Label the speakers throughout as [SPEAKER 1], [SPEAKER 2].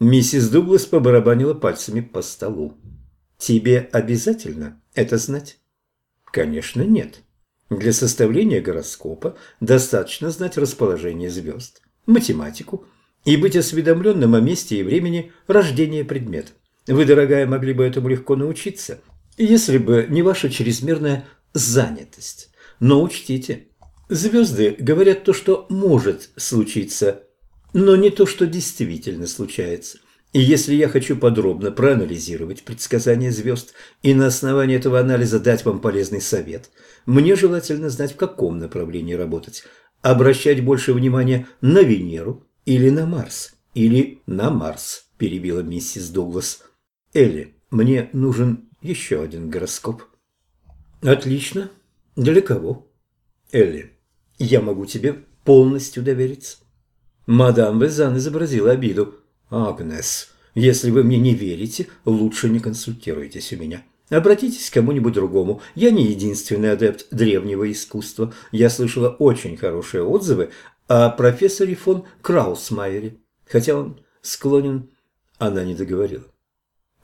[SPEAKER 1] Миссис Дуглас побарабанила пальцами по столу. «Тебе обязательно это знать?» «Конечно, нет. Для составления гороскопа достаточно знать расположение звезд, математику и быть осведомленным о месте и времени рождения предмета. Вы, дорогая, могли бы этому легко научиться, если бы не ваша чрезмерная занятость. Но учтите, звезды говорят то, что может случиться, но не то, что действительно случается. И если я хочу подробно проанализировать предсказания звезд и на основании этого анализа дать вам полезный совет, мне желательно знать, в каком направлении работать. Обращать больше внимания на Венеру или на Марс, или на Марс, перебила миссис Дуглас. Элли, мне нужен еще один гороскоп. Отлично. Для кого? Элли, я могу тебе полностью довериться. Мадам Везан изобразила обиду. «Агнес, если вы мне не верите, лучше не консультируйтесь у меня. Обратитесь к кому-нибудь другому. Я не единственный адепт древнего искусства. Я слышала очень хорошие отзывы о профессоре фон Краусмайере, хотя он склонен...» Она не договорила.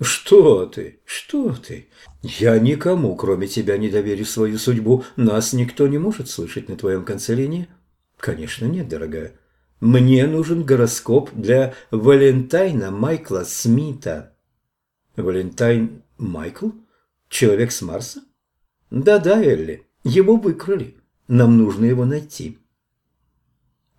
[SPEAKER 1] «Что ты? Что ты? Я никому, кроме тебя, не доверю свою судьбу. Нас никто не может слышать на твоем конце линии?» «Конечно нет, дорогая. Мне нужен гороскоп для Валентайна Майкла Смита. Валентайн Майкл? Человек с Марса? Да-да, Элли, его выкрали. Нам нужно его найти.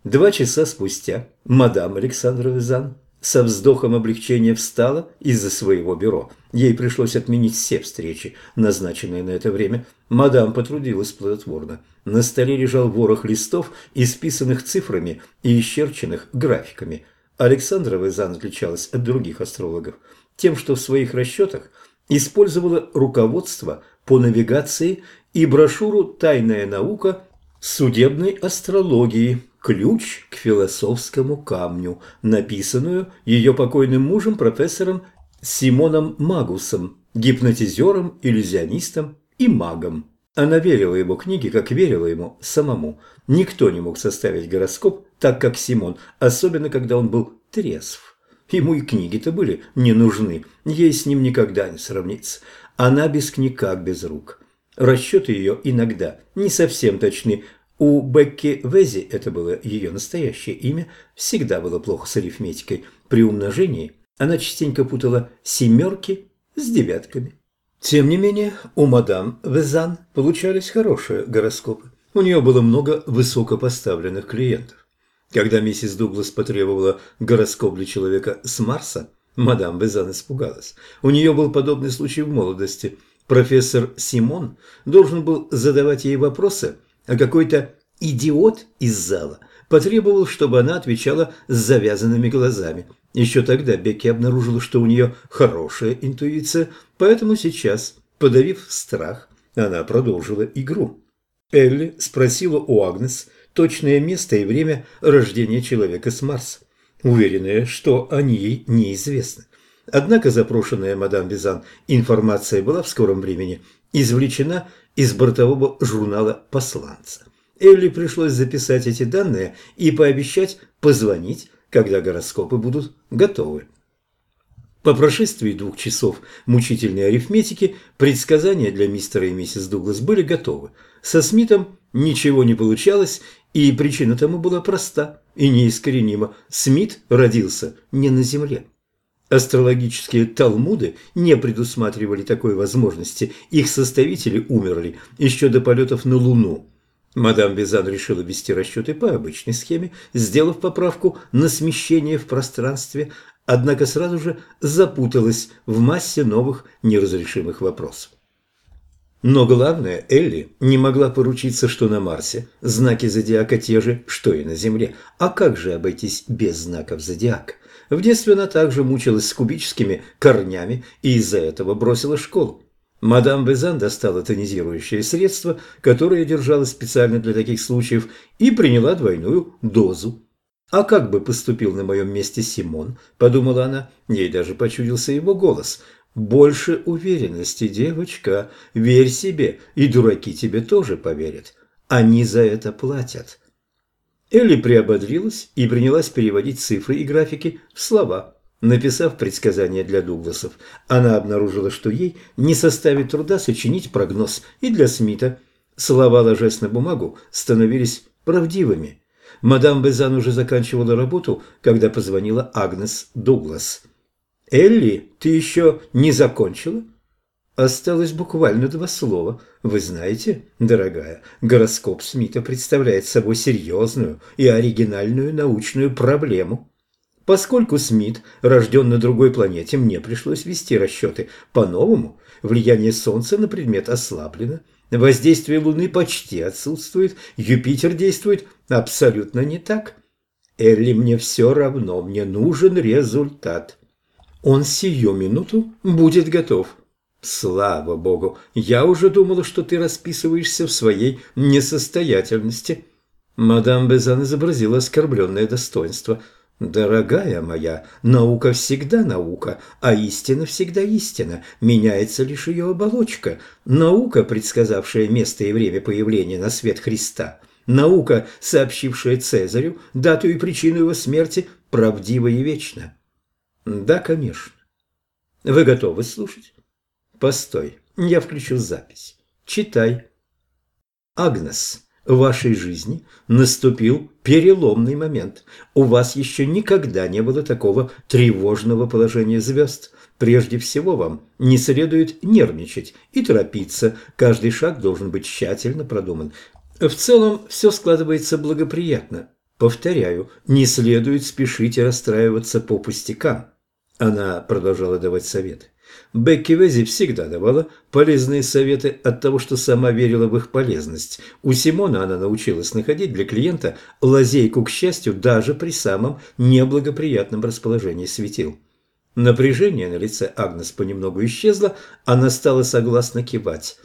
[SPEAKER 1] Два часа спустя мадам Александра Визан со вздохом облегчения встала из-за своего бюро. Ей пришлось отменить все встречи, назначенные на это время. Мадам потрудилась плодотворно. На столе лежал ворох листов, исписанных цифрами и исчерченных графиками. Александра Везан отличалась от других астрологов тем, что в своих расчетах использовала руководство по навигации и брошюру «Тайная наука судебной астрологии», ключ к философскому камню, написанную ее покойным мужем профессором Симоном Магусом, гипнотизером, иллюзионистом и магом. Она верила его книге, как верила ему самому. Никто не мог составить гороскоп так, как Симон, особенно когда он был трезв. Ему и книги-то были не нужны, ей с ним никогда не сравнится. Она без книг как без рук. Расчеты ее иногда не совсем точны, у Бекки Вези, это было ее настоящее имя, всегда было плохо с арифметикой. При умножении она частенько путала семерки с девятками. Тем не менее, у мадам Везан получались хорошие гороскопы. У нее было много высокопоставленных клиентов. Когда миссис Дуглас потребовала гороскоп для человека с Марса, мадам Везан испугалась. У нее был подобный случай в молодости. Профессор Симон должен был задавать ей вопросы – а какой-то идиот из зала потребовал, чтобы она отвечала с завязанными глазами. Еще тогда Бекки обнаружила, что у нее хорошая интуиция, поэтому сейчас, подавив страх, она продолжила игру. Элли спросила у Агнес точное место и время рождения человека с Марса, уверенная, что они ей неизвестны. Однако запрошенная мадам Бизан информация была в скором времени извлечена из бортового журнала посланца. Элли пришлось записать эти данные и пообещать позвонить, когда гороскопы будут готовы. По прошествии двух часов мучительной арифметики предсказания для мистера и миссис Дуглас были готовы. Со Смитом ничего не получалось, и причина тому была проста и неискоренима. Смит родился не на Земле. Астрологические талмуды не предусматривали такой возможности, их составители умерли еще до полетов на Луну. Мадам Безан решила вести расчеты по обычной схеме, сделав поправку на смещение в пространстве, однако сразу же запуталась в массе новых неразрешимых вопросов. Но главное, Элли не могла поручиться, что на Марсе знаки зодиака те же, что и на Земле. А как же обойтись без знаков зодиака? В детстве она также мучилась с кубическими корнями и из-за этого бросила школу. Мадам Безан достала тонизирующее средство, которое держала специально для таких случаев, и приняла двойную дозу. «А как бы поступил на моем месте Симон?» – подумала она. Ей даже почудился его голос. «Больше уверенности, девочка. Верь себе, и дураки тебе тоже поверят. Они за это платят». Элли приободрилась и принялась переводить цифры и графики в слова. Написав предсказание для Дугласов, она обнаружила, что ей не составит труда сочинить прогноз и для Смита. Слова, ложась на бумагу, становились правдивыми. Мадам Безан уже заканчивала работу, когда позвонила Агнес Дуглас. «Элли, ты еще не закончила?» Осталось буквально два слова. Вы знаете, дорогая, гороскоп Смита представляет собой серьезную и оригинальную научную проблему. Поскольку Смит рожден на другой планете, мне пришлось вести расчеты по-новому. Влияние Солнца на предмет ослаблено. Воздействие Луны почти отсутствует. Юпитер действует абсолютно не так. Элли, мне все равно, мне нужен результат. Он сию минуту будет готов. Слава богу, я уже думала, что ты расписываешься в своей несостоятельности. Мадам Безан изобразила оскорбленное достоинство – Дорогая моя, наука всегда наука, а истина всегда истина, меняется лишь ее оболочка. Наука, предсказавшая место и время появления на свет Христа, наука, сообщившая Цезарю дату и причину его смерти, правдива и вечна. Да, конечно. Вы готовы слушать? Постой, я включу запись. Читай. Агнес в вашей жизни наступил переломный момент. У вас еще никогда не было такого тревожного положения звезд. Прежде всего вам не следует нервничать и торопиться. Каждый шаг должен быть тщательно продуман. В целом все складывается благоприятно. Повторяю, не следует спешить и расстраиваться по пустякам. Она продолжала давать советы. Бекки Вези всегда давала полезные советы от того, что сама верила в их полезность. У Симона она научилась находить для клиента лазейку к счастью даже при самом неблагоприятном расположении светил. Напряжение на лице Агнес понемногу исчезло, она стала согласно кивать.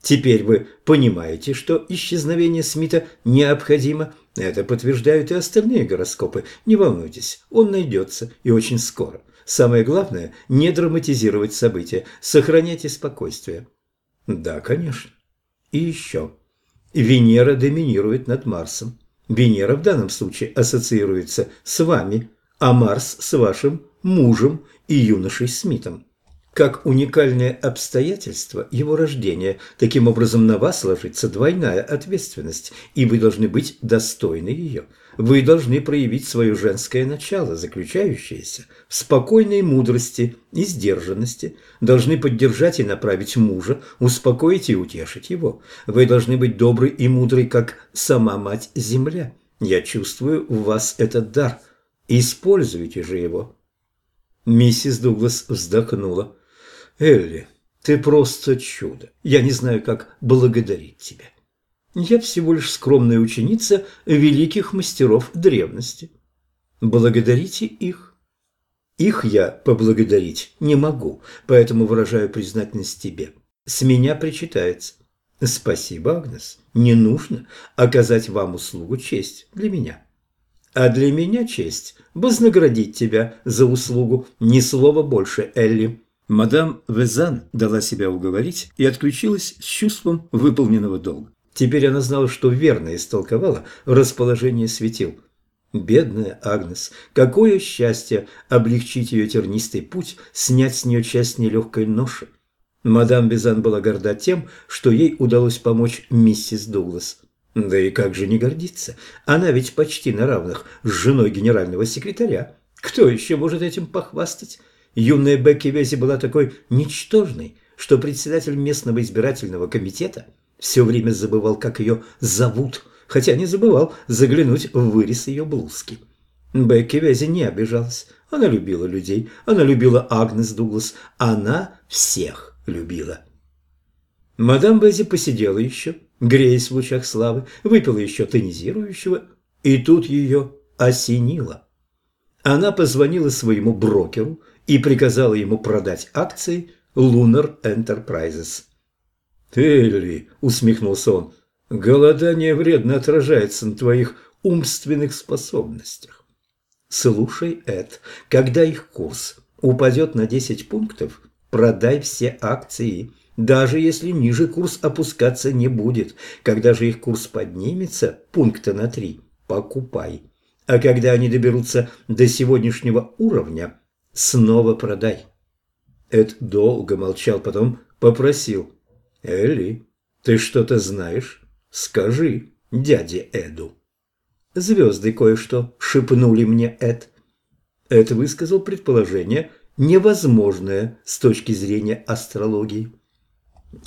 [SPEAKER 1] Теперь вы понимаете, что исчезновение Смита необходимо. Это подтверждают и остальные гороскопы. Не волнуйтесь, он найдется и очень скоро. Самое главное – не драматизировать события, сохраняйте спокойствие. Да, конечно. И еще. Венера доминирует над Марсом. Венера в данном случае ассоциируется с вами, а Марс с вашим мужем и юношей Смитом как уникальное обстоятельство его рождения. Таким образом, на вас ложится двойная ответственность, и вы должны быть достойны ее. Вы должны проявить свое женское начало, заключающееся в спокойной мудрости и сдержанности, должны поддержать и направить мужа, успокоить и утешить его. Вы должны быть добры и мудры, как сама Мать-Земля. Я чувствую в вас этот дар. Используйте же его. Миссис Дуглас вздохнула. Элли, ты просто чудо. Я не знаю, как благодарить тебя. Я всего лишь скромная ученица великих мастеров древности. Благодарите их. Их я поблагодарить не могу, поэтому выражаю признательность тебе. С меня причитается. Спасибо, Агнес. Не нужно оказать вам услугу честь для меня. А для меня честь вознаградить тебя за услугу. Ни слова больше, Элли. Мадам Везан дала себя уговорить и отключилась с чувством выполненного долга. Теперь она знала, что верно истолковала расположение светил. Бедная Агнес, какое счастье облегчить ее тернистый путь, снять с нее часть нелегкой ноши. Мадам Безан была горда тем, что ей удалось помочь миссис Дуглас. Да и как же не гордиться? Она ведь почти на равных с женой генерального секретаря. Кто еще может этим похвастать? Юная Бекки Вези была такой ничтожной, что председатель местного избирательного комитета все время забывал, как ее зовут, хотя не забывал заглянуть в вырез ее блузки. Бекки Вези не обижалась. Она любила людей, она любила Агнес Дуглас, она всех любила. Мадам Бези посидела еще, греясь в лучах славы, выпила еще тонизирующего, и тут ее осенило. Она позвонила своему брокеру и приказала ему продать акции Lunar Enterprises. «Элли», — усмехнулся он, — «голодание вредно отражается на твоих умственных способностях. Слушай, Эд, когда их курс упадет на 10 пунктов, продай все акции, даже если ниже курс опускаться не будет. Когда же их курс поднимется пункта на 3, покупай. А когда они доберутся до сегодняшнего уровня, снова продай. Эд долго молчал, потом попросил. «Элли, ты что-то знаешь? Скажи дяде Эду». «Звезды кое-что шепнули мне Эд». Эд высказал предположение, невозможное с точки зрения астрологии.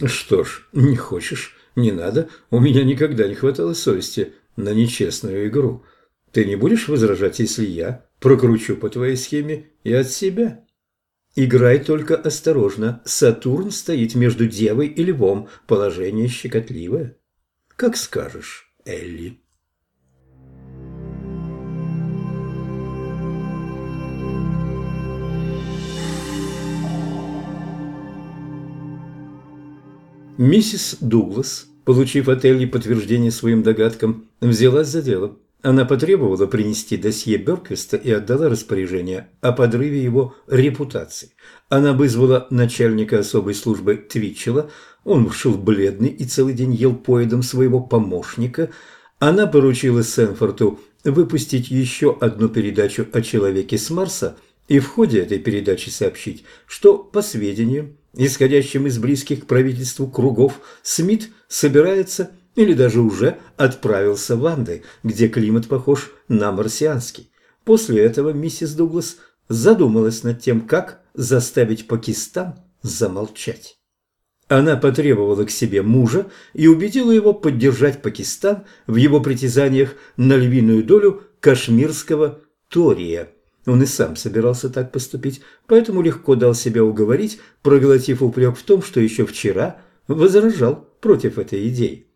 [SPEAKER 1] «Что ж, не хочешь, не надо. У меня никогда не хватало совести на нечестную игру. Ты не будешь возражать, если я прокручу по твоей схеме и от себя?» Играй только осторожно. Сатурн стоит между девой и львом. Положение щекотливое. Как скажешь, Элли. Миссис Дуглас, получив от Элли подтверждение своим догадкам, взялась за дело. Она потребовала принести досье Берквиста и отдала распоряжение о подрыве его репутации. Она вызвала начальника особой службы Твитчела, он вышел бледный и целый день ел поедом своего помощника. Она поручила Сенфорту выпустить еще одну передачу о человеке с Марса и в ходе этой передачи сообщить, что, по сведениям, исходящим из близких к правительству кругов, Смит собирается или даже уже отправился в Анды, где климат похож на марсианский. После этого миссис Дуглас задумалась над тем, как заставить Пакистан замолчать. Она потребовала к себе мужа и убедила его поддержать Пакистан в его притязаниях на львиную долю кашмирского Тория. Он и сам собирался так поступить, поэтому легко дал себя уговорить, проглотив упрек в том, что еще вчера возражал против этой идеи.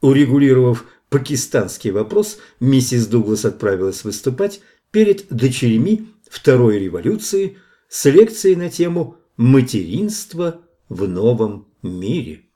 [SPEAKER 1] Урегулировав пакистанский вопрос, миссис Дуглас отправилась выступать перед дочерьми Второй революции с лекцией на тему «Материнство в новом мире».